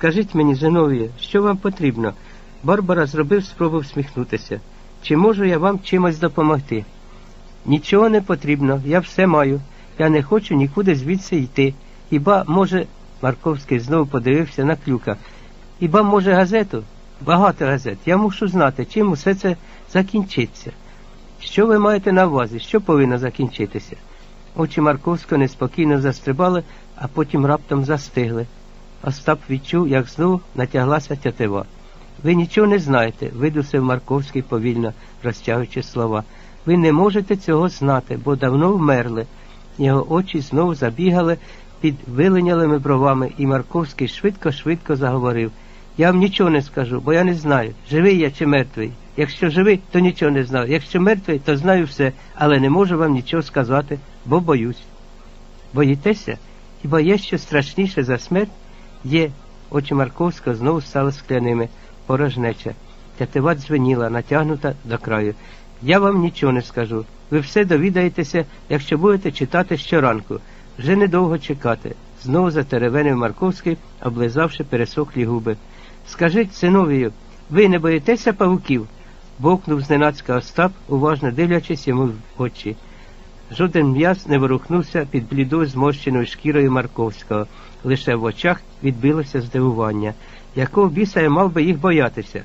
Скажіть мені, Зиновія, що вам потрібно? Барбара зробив спробу всміхнутися. Чи можу я вам чимось допомогти? Нічого не потрібно, я все маю. Я не хочу нікуди звідси йти. Хіба, може, Марковський знову подивився на клюка. Хіба, може, газету? Багато газет. Я мушу знати, чим усе це закінчиться. Що ви маєте на увазі? Що повинно закінчитися? Очі Марковського неспокійно застрибали, а потім раптом застигли. Остап відчув, як знову натяглася тятива. Ви нічого не знаєте, видусив Марковський повільно, розтягуючи слова. Ви не можете цього знати, бо давно вмерли. Його очі знову забігали під виленялими бровами, і Марковський швидко-швидко заговорив. Я вам нічого не скажу, бо я не знаю, живий я чи мертвий. Якщо живий, то нічого не знаю. Якщо мертвий, то знаю все, але не можу вам нічого сказати, бо боюсь. Боїтеся? Хіба є що страшніше за смерть? Є. Очі Марковського знову стали скляними, порожнеча. Тятива дзвеніла, натягнута до краю. Я вам нічого не скажу. Ви все довідаєтеся, якщо будете читати щоранку. Вже недовго чекати. Знову затеревенив Марковський, облизавши пересохлі губи. Скажіть, синовію, ви не боїтеся павуків? бовкнув зненацька Остап, уважно дивлячись йому в очі. Жоден м'яз не ворухнувся під блідою зморщеною шкірою Марковського, лише в очах відбилося здивування. Якого біса я мав би їх боятися?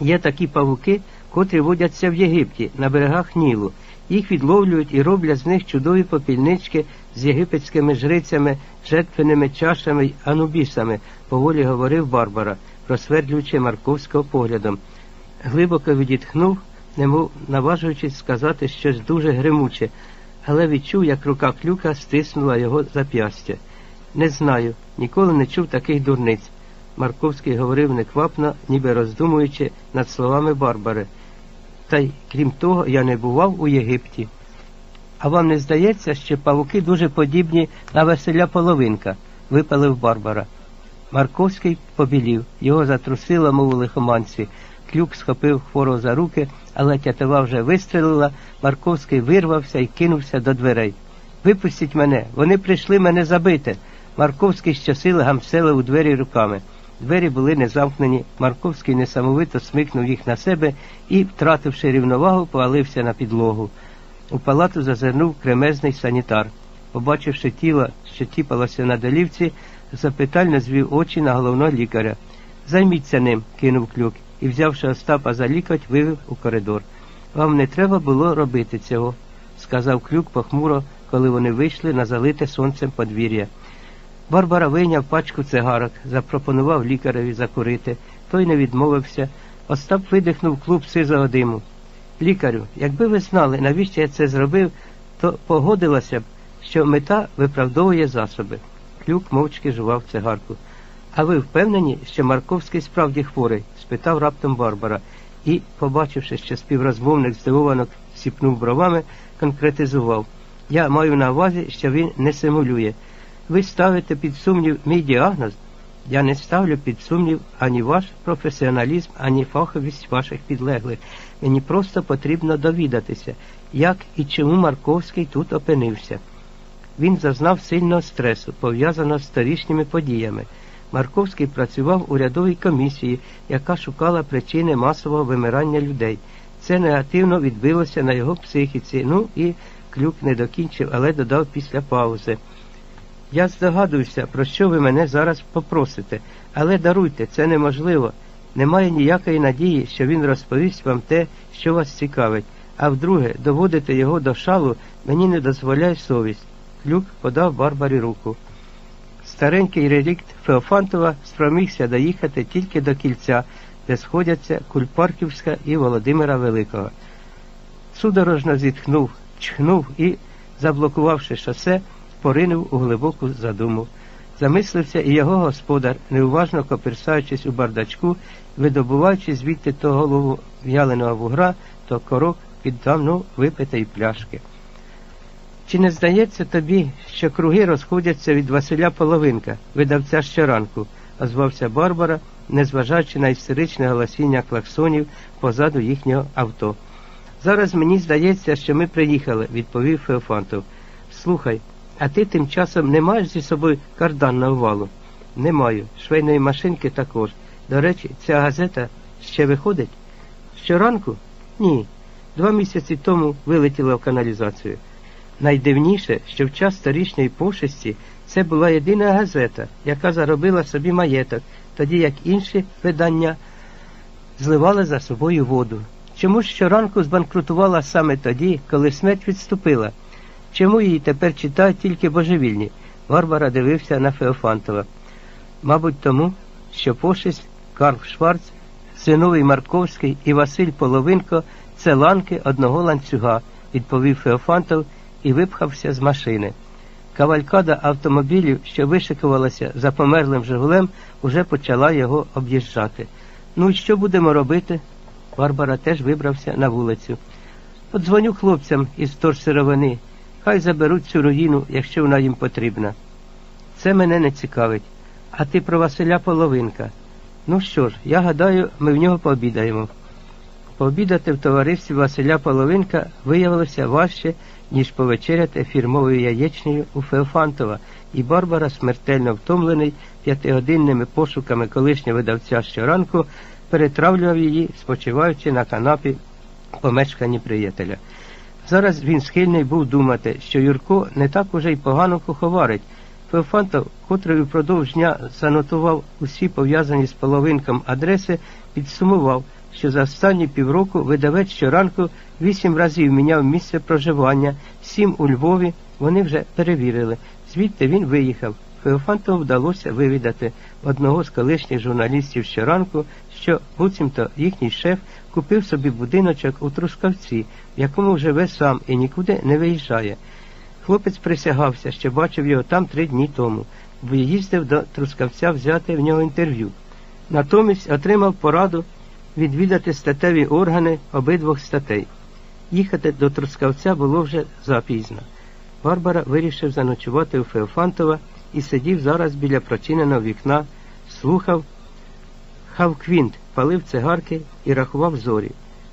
Є такі павуки, котрі водяться в Єгипті, на берегах Нілу. Їх відловлюють і роблять з них чудові попільнички з єгипетськими жрицями, жертвеними чашами й анубісами, поволі говорив Барбара, просвердлюючи Марковського поглядом. Глибоко відітхнув, немов наважуючись сказати щось дуже гримуче, але відчув, як рука клюка стиснула його зап'ястя. Не знаю, ніколи не чув таких дурниць. Марковський говорив неквапно, ніби роздумуючи над словами Барбари. Та й крім того, я не бував у Єгипті. А вам не здається, що павуки дуже подібні на Василя Половинка, випалив Барбара. Марковський побілів, його затрусило, мов у лихоманці. Клюк схопив хворо за руки, але тятива вже вистрелила, Марковський вирвався і кинувся до дверей. Випустіть мене, вони прийшли мене забити. Марковський щосили гамселив у двері руками. Двері були не замкнені. Марковський несамовито смикнув їх на себе і, втративши рівновагу, повалився на підлогу. У палату зазирнув кремезний санітар. Побачивши тіло, що тіпалося на долівці, запитально звів очі на головного лікаря. Займіться ним, кинув клюк і, взявши Остапа за лікоть, вивів у коридор. Вам не треба було робити цього, сказав клюк похмуро, коли вони вийшли на залите сонцем подвір'я. Барбара вийняв пачку цигарок, запропонував лікареві закурити. Той не відмовився. Остап видихнув клуб сизого диму. Лікарю, якби ви знали, навіщо я це зробив, то погодилася б, що мета виправдовує засоби. Клюк мовчки жував цигарку. А ви впевнені, що Марковський справді хворий? Спитав раптом Барбара і, побачивши, що співрозмовник здивовано сіпнув бровами, конкретизував. Я маю на увазі, що він не симулює. Ви ставите під сумнів мій діагноз. Я не ставлю під сумнів ані ваш професіоналізм, ані фаховість ваших підлеглих. Мені просто потрібно довідатися, як і чому Марковський тут опинився. Він зазнав сильного стресу, пов'язаного з торішніми подіями. Марковський працював у рядовій комісії, яка шукала причини масового вимирання людей. Це негативно відбилося на його психіці. Ну і клюк не докінчив, але додав після паузи. Я здогадуюся, про що ви мене зараз попросите, але даруйте, це неможливо. Немає ніякої надії, що він розповість вам те, що вас цікавить, а вдруге, доводити його до шалу мені не дозволяє совість. Клюк подав Барбарі руку. Старенький релікт Феофантова спромігся доїхати тільки до кільця, де сходяться Кульпарківська і Володимира Великого. Судорожно зітхнув, чхнув і, заблокувавши шосе, поринув у глибоку задуму. Замислився і його господар, неуважно коперсаючись у бардачку, видобуваючи звідти то голову в'яленого вугра, то корок під давно випитої пляшки. Чи не здається тобі, що круги розходяться від Василя Половинка, видавця щоранку, озвався Барбара, незважаючи на істеричне голосіння клаксонів позаду їхнього авто. Зараз мені здається, що ми приїхали, відповів Феофантов. Слухай, а ти тим часом не маєш зі собою кардан на увалу? Не маю. Швейної машинки також. До речі, ця газета ще виходить? Щоранку? Ні. Два місяці тому вилетіла в каналізацію. Найдивніше, що в час сторічної пошесті це була єдина газета, яка заробила собі маєток, тоді як інші видання зливали за собою воду. Чому ж щоранку збанкрутувала саме тоді, коли смерть відступила? Чому її тепер читають тільки божевільні? Варвара дивився на Феофантова. Мабуть, тому, що пошесть Карл Шварц, Синовий Марковський і Василь Половинко це ланки одного ланцюга, відповів Феофантов і випхався з машини. Кавалькада автомобілів, що вишикувалася за померлим Жигулем, уже почала його об'їжджати. Ну і що будемо робити? Барбара теж вибрався на вулицю. Подзвоню хлопцям із торсировини. Хай заберуть цю руїну, якщо вона їм потрібна. Це мене не цікавить. А ти про Василя Половинка. Ну що ж, я гадаю, ми в нього пообідаємо. Пообідати в товаристві Василя Половинка виявилося важче, ніж повечеряти фірмовою яєчнею у Феофантова, і Барбара, смертельно втомлений п'ятигодинними пошуками колишнього видавця щоранку, перетравлював її, спочиваючи на канапі помешканні приятеля. Зараз він схильний був думати, що Юрко не так уже й погано куховарить. Феофантов, котрий упродовж дня занотував усі пов'язані з половинком адреси, підсумував, що за останні півроку видавець щоранку вісім разів міняв місце проживання, сім у Львові вони вже перевірили. Звідти він виїхав. Феофантову вдалося вивідати одного з колишніх журналістів щоранку, що буцімто їхній шеф купив собі будиночок у Трускавці, в якому живе сам і нікуди не виїжджає. Хлопець присягався, що бачив його там три дні тому, бо їздив до Трускавця взяти в нього інтерв'ю. Натомість отримав пораду відвідати статеві органи обидвох статей. Їхати до Трускавця було вже запізно. Барбара вирішив заночувати у Феофантова і сидів зараз біля прочиненого вікна, слухав Хавквінт, палив цигарки і рахував зорі.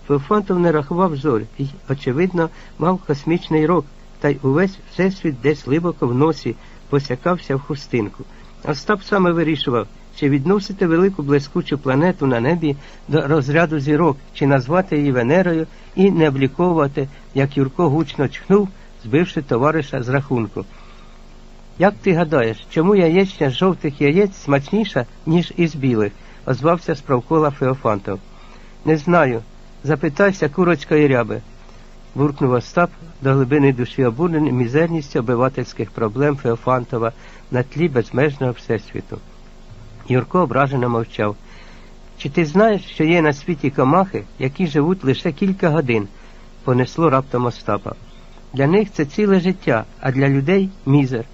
Феофантов не рахував зорі і, очевидно, мав космічний рок, та й увесь всесвіт десь глибоко в носі посякався в хустинку. Остап саме вирішував, чи відносити велику блискучу планету на небі до розряду зірок, чи назвати її Венерою і не обліковувати, як Юрко гучно чхнув, збивши товариша з рахунку. Як ти гадаєш, чому яєчня з жовтих яєць смачніша, ніж із білих? озвався справкола Феофантов. Не знаю. Запитайся курочкої ряби. буркнув Остап до глибини душі обурений мізерністю обивательських проблем Феофантова на тлі безмежного всесвіту. Юрко ображено мовчав. Чи ти знаєш, що є на світі комахи, які живуть лише кілька годин? понесло раптом Остапа. Для них це ціле життя, а для людей мізер.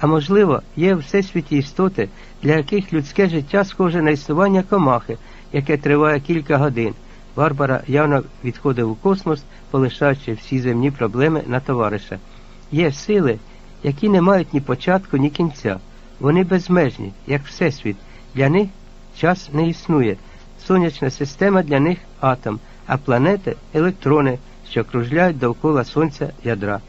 А можливо, є в всесвіті істоти, для яких людське життя схоже на існування комахи, яке триває кілька годин. Барбара явно відходив у космос, полишаючи всі земні проблеми на товариша. Є сили, які не мають ні початку, ні кінця. Вони безмежні, як Всесвіт. Для них час не існує. Сонячна система для них атом, а планети електрони, що кружляють довкола Сонця ядра.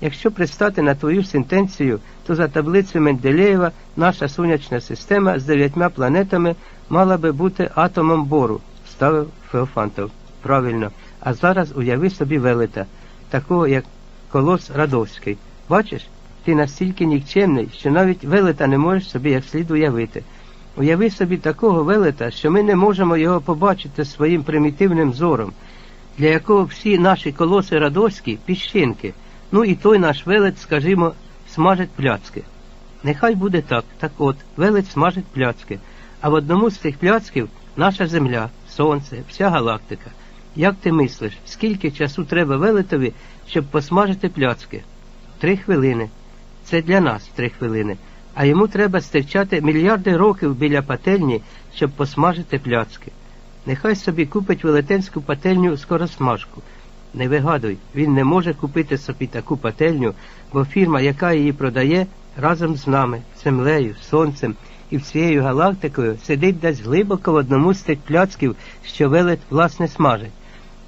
Якщо пристати на твою сентенцію, то за таблицею Менделєєва наша сонячна система з дев'ятьма планетами мала би бути атомом бору, ставив Феофантов. Правильно. А зараз уяви собі велета, такого як Колос Радовський. Бачиш, ти настільки нікчемний, що навіть велета не можеш собі як слід уявити. Уяви собі такого велета, що ми не можемо його побачити своїм примітивним зором, для якого всі наші колоси Радовські піщинки. Ну і той наш велець, скажімо, смажить пляцки. Нехай буде так, так от, велець смажить пляцки, а в одному з цих пляцків наша земля, сонце, вся галактика. Як ти мислиш, скільки часу треба велетові, щоб посмажити пляцки? Три хвилини. Це для нас три хвилини. А йому треба стирчати мільярди років біля пательні, щоб посмажити пляцки. Нехай собі купить велетенську пательню скоросмажку. Не вигадуй, він не може купити собі таку пательню, бо фірма, яка її продає, разом з нами, землею, сонцем і всією галактикою сидить десь глибоко в одному з тих пляцків, що велет власне смажить.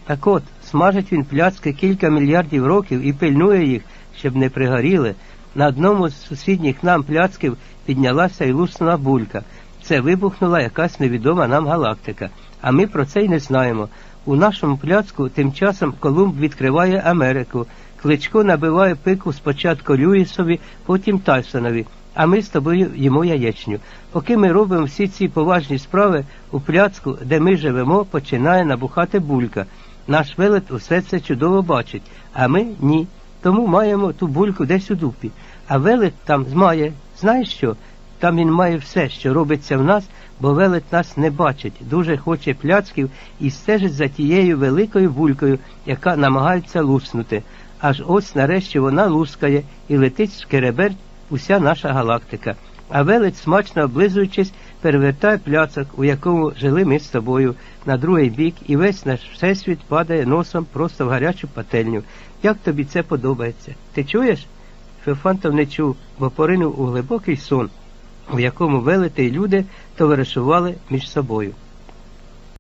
Так от, смажить він пляцки кілька мільярдів років і пильнує їх, щоб не пригоріли. На одному з сусідніх нам пляцків піднялася і луснула булька. Це вибухнула якась невідома нам галактика, а ми про це й не знаємо. У нашому пляцку тим часом Колумб відкриває Америку. Кличко набиває пику спочатку Люїсові, потім Тайсонові, а ми з тобою їмо яєчню. Поки ми робимо всі ці поважні справи, у пляцку, де ми живемо, починає набухати булька. Наш велет усе це чудово бачить, а ми ні. Тому маємо ту бульку десь у дупі. А велет там має, знаєш що? Там він має все, що робиться в нас, бо велет нас не бачить, дуже хоче пляцків і стежить за тією великою булькою, яка намагається луснути. Аж ось нарешті вона лускає і летить в шкереберть уся наша галактика. А велич, смачно облизуючись, перевертає пляцок, у якому жили ми з тобою, на другий бік, і весь наш всесвіт падає носом просто в гарячу пательню. Як тобі це подобається? Ти чуєш? Феофантов не чув, бо поринув у глибокий сон, у якому велети й люди товаришували між собою.